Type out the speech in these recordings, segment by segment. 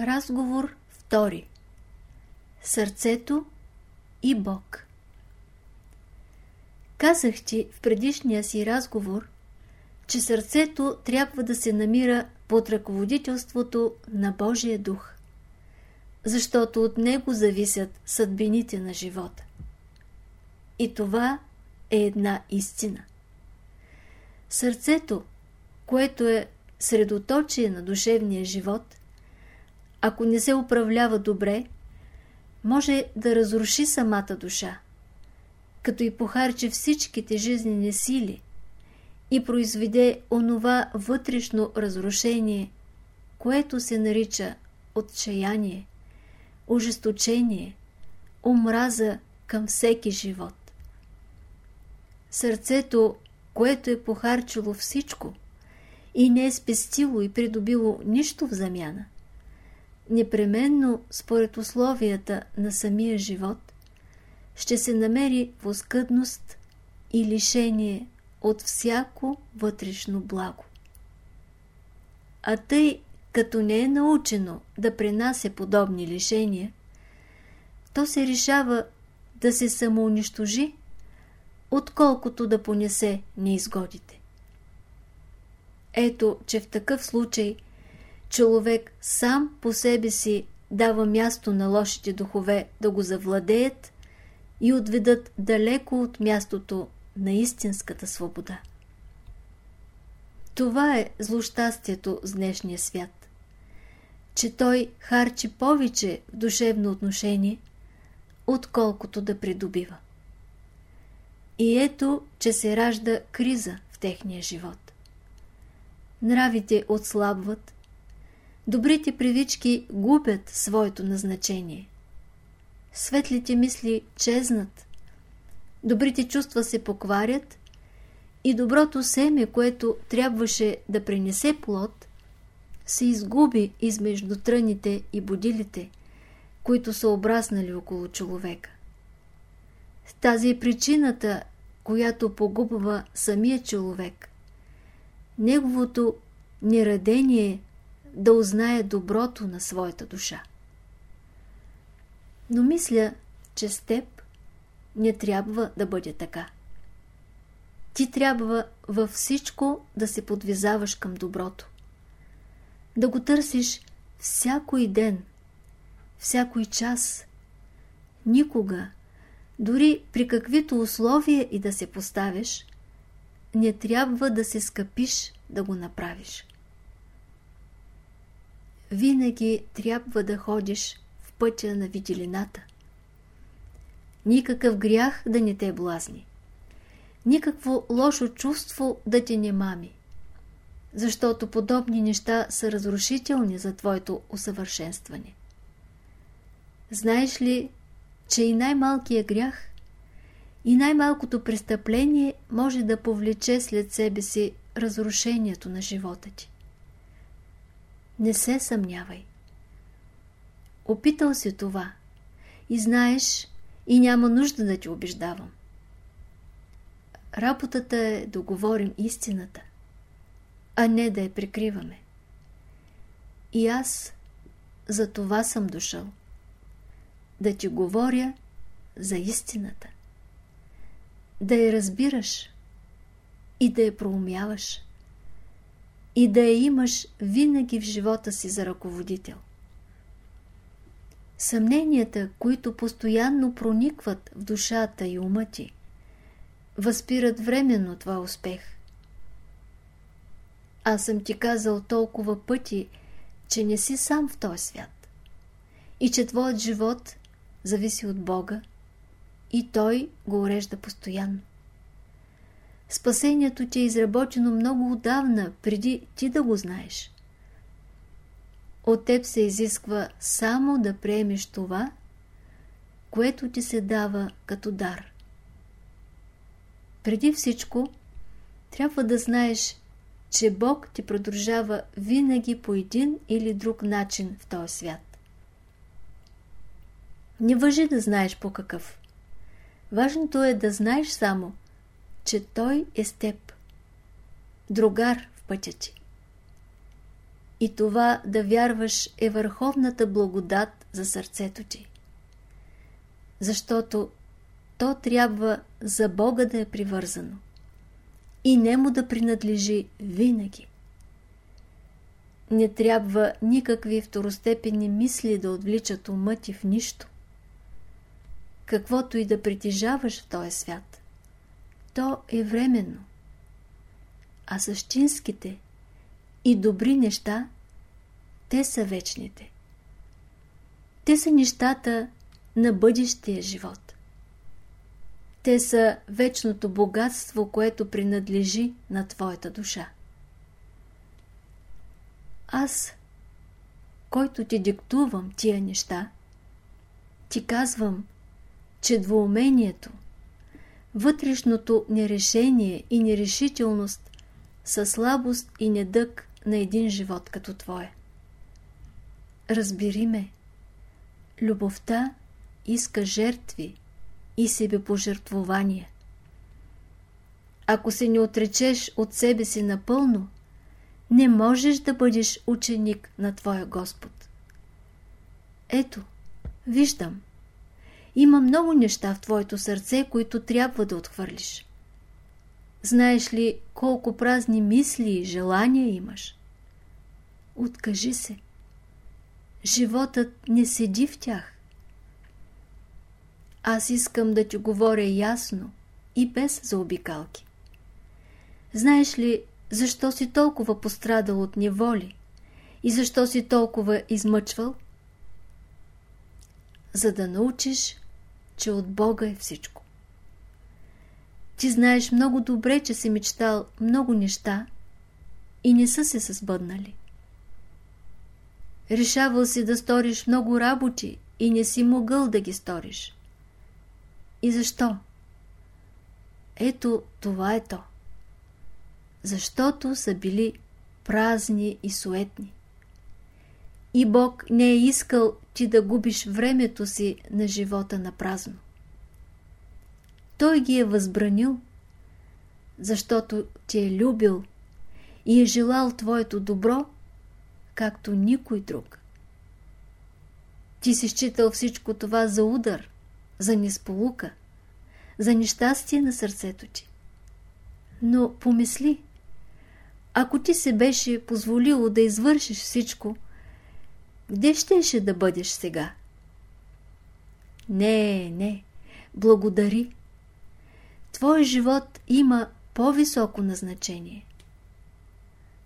Разговор втори Сърцето и Бог Казах ти в предишния си разговор, че сърцето трябва да се намира под ръководителството на Божия дух, защото от него зависят съдбините на живота. И това е една истина. Сърцето, което е средоточие на душевния живот, ако не се управлява добре, може да разруши самата душа, като и похарчи всичките жизнени сили и произведе онова вътрешно разрушение, което се нарича отчаяние, ожесточение, омраза към всеки живот. Сърцето, което е похарчило всичко и не е спестило и придобило нищо в замяна, непременно според условията на самия живот, ще се намери в оскъдност и лишение от всяко вътрешно благо. А тъй, като не е научено да пренася подобни лишения, то се решава да се самоунищожи, отколкото да понесе неизгодите. Ето, че в такъв случай – човек сам по себе си дава място на лошите духове да го завладеят и отведат далеко от мястото на истинската свобода. Това е злощастието с днешния свят, че той харчи повече в душевно отношение, отколкото да придобива. И ето, че се ражда криза в техния живот. Нравите отслабват, добрите привички губят своето назначение. Светлите мисли чезнат, добрите чувства се покварят и доброто семе, което трябваше да принесе плод, се изгуби измежду тръните и будилите, които са обраснали около човека. Тази е причината, която погубва самия човек. Неговото нерадение да узнае доброто на своята душа. Но мисля, че с теб не трябва да бъде така. Ти трябва във всичко да се подвизаваш към доброто. Да го търсиш всякой ден, всякой час. Никога, дори при каквито условия и да се поставиш, не трябва да се скъпиш да го направиш винаги трябва да ходиш в пътя на виделината. Никакъв грях да не те блазни. Никакво лошо чувство да ти не мами. Защото подобни неща са разрушителни за твоето усъвършенстване. Знаеш ли, че и най-малкият грях и най-малкото престъпление може да повлече след себе си разрушението на живота ти? Не се съмнявай. Опитал си това и знаеш и няма нужда да ти убеждавам. Работата е да говорим истината, а не да я прикриваме. И аз за това съм дошъл. Да ти говоря за истината. Да я разбираш и да я проумяваш и да я имаш винаги в живота си за ръководител. Съмненията, които постоянно проникват в душата и ума ти, възпират временно това успех. Аз съм ти казал толкова пъти, че не си сам в този свят и че твоят живот зависи от Бога и Той го урежда постоянно. Спасението ти е изработено много отдавна, преди ти да го знаеш. От теб се изисква само да приемеш това, което ти се дава като дар. Преди всичко, трябва да знаеш, че Бог ти продължава винаги по един или друг начин в този свят. Не въжи да знаеш по какъв. Важното е да знаеш само, че той е с теб. Другар в пътя ти. и това да вярваш е върховната благодат за сърцето ти. Защото то трябва за Бога да е привързано и не му да принадлежи винаги. Не трябва никакви второстепенни мисли да отвличат ума ти в нищо. Каквото и да притежаваш в този свят, то е временно. А същинските и добри неща, те са вечните. Те са нещата на бъдещия живот. Те са вечното богатство, което принадлежи на твоята душа. Аз, който ти диктувам тия неща, ти казвам, че двоумението, вътрешното нерешение и нерешителност са слабост и недък на един живот като твое. Разбери ме, любовта иска жертви и себепожертвование. Ако се не отречеш от себе си напълно, не можеш да бъдеш ученик на Твоя Господ. Ето, виждам. Има много неща в Твоето сърце, които трябва да отхвърлиш. Знаеш ли колко празни мисли и желания имаш? Откажи се. Животът не седи в тях. Аз искам да ти говоря ясно и без заобикалки. Знаеш ли, защо си толкова пострадал от неволи и защо си толкова измъчвал? За да научиш, че от Бога е всичко. Ти знаеш много добре, че си мечтал много неща и не са се съсбъднали. Решавал си да сториш много работи и не си могъл да ги сториш. И защо? Ето това е то. Защото са били празни и суетни. И Бог не е искал ти да губиш времето си на живота на празно. Той ги е възбранил, защото ти е любил и е желал твоето добро, както никой друг. Ти си считал всичко това за удар, за несполука, за нещастие на сърцето ти. Но помисли, ако ти се беше позволило да извършиш всичко, где щеше да бъдеш сега? Не, не, благодари. Твой живот има по-високо назначение.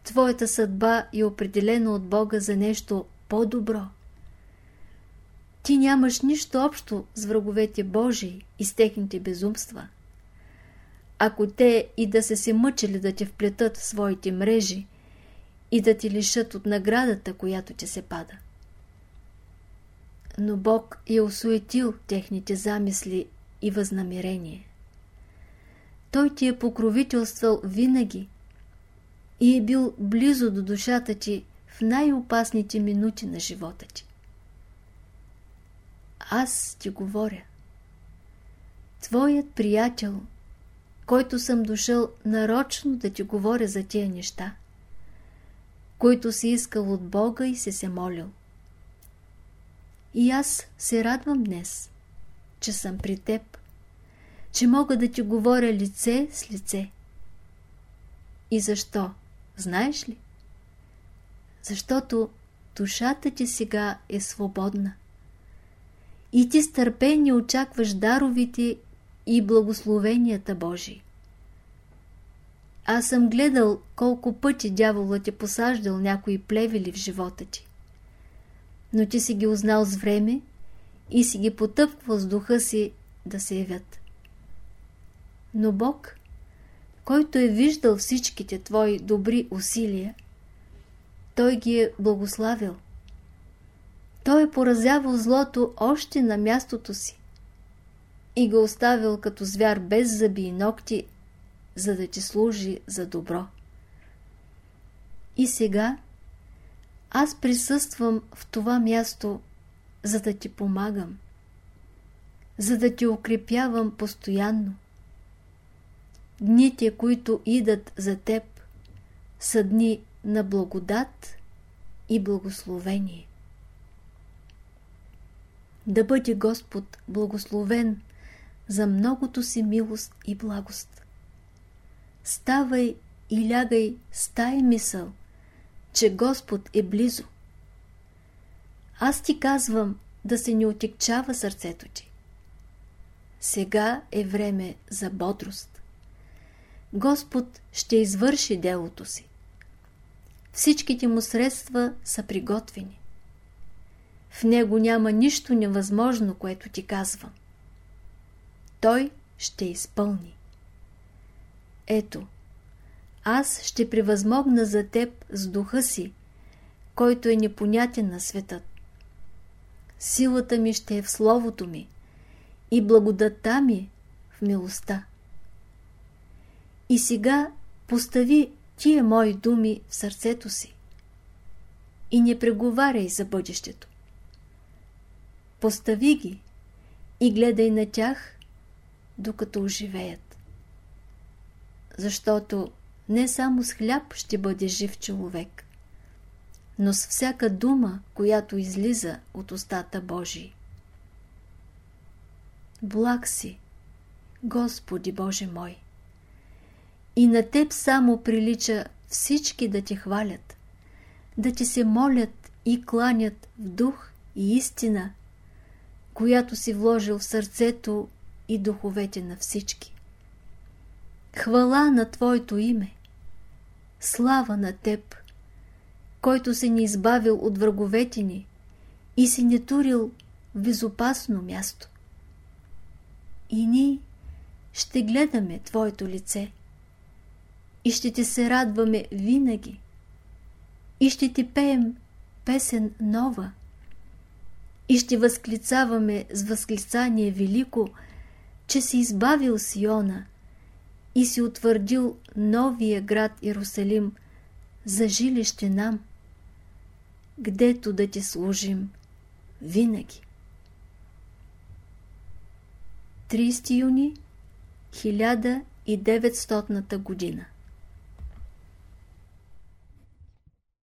Твоята съдба е определена от Бога за нещо по-добро. Ти нямаш нищо общо с враговете Божии и с техните безумства. Ако те и да са се мъчили да те вплетат в своите мрежи и да ти лишат от наградата, която ти се пада. Но Бог е осуетил техните замисли и възнамерение. Той ти е покровителствал винаги и е бил близо до душата ти в най-опасните минути на живота ти. Аз ти говоря. Твоят приятел, който съм дошъл нарочно да ти говоря за тия неща, който си искал от Бога и се се молил. И аз се радвам днес, че съм при теб, че мога да ти говоря лице с лице. И защо? Знаеш ли? Защото душата ти сега е свободна. И ти с търпение очакваш даровите и благословенията Божии. Аз съм гледал колко пъти дяволът е посаждал някои плевели в живота ти. Но ти си ги узнал с време и си ги потъпквал с духа си да се явят. Но Бог, който е виждал всичките твои добри усилия, Той ги е благославил. Той е поразявал злото още на мястото си и го оставил като звяр без зъби и ногти, за да ти служи за добро. И сега аз присъствам в това място, за да ти помагам, за да ти укрепявам постоянно. Дните, които идат за теб, са дни на благодат и благословение. Да бъде Господ благословен за многото си милост и благост. Ставай и лягай с тая мисъл, че Господ е близо. Аз ти казвам да се не отекчава сърцето ти. Сега е време за бодрост. Господ ще извърши делото си. Всичките му средства са приготвени. В него няма нищо невъзможно, което ти казвам. Той ще изпълни. Ето, аз ще превъзмогна за теб с духа си, който е непонятен на светът. Силата ми ще е в Словото ми и благодата ми в милостта. И сега постави тия мои думи в сърцето си и не преговаряй за бъдещето. Постави ги и гледай на тях, докато оживеят. Защото не само с хляб ще бъде жив човек, но с всяка дума, която излиза от устата Божии. Благ си, Господи Боже мой! И на Теб само прилича всички да Те хвалят, да Ти се молят и кланят в дух и истина, която си вложил в сърцето и духовете на всички. Хвала на Твоето име! Слава на Теб, който се ни избавил от враговете ни и си не турил в безопасно място. И ние ще гледаме Твоето лице и ще Ти се радваме винаги и ще Ти пеем песен нова и ще възклицаваме с възклицание велико, че си избавил Сиона и си утвърдил новия град Иерусалим за жилище нам, гдето да ти служим винаги. 30 юни 1900 година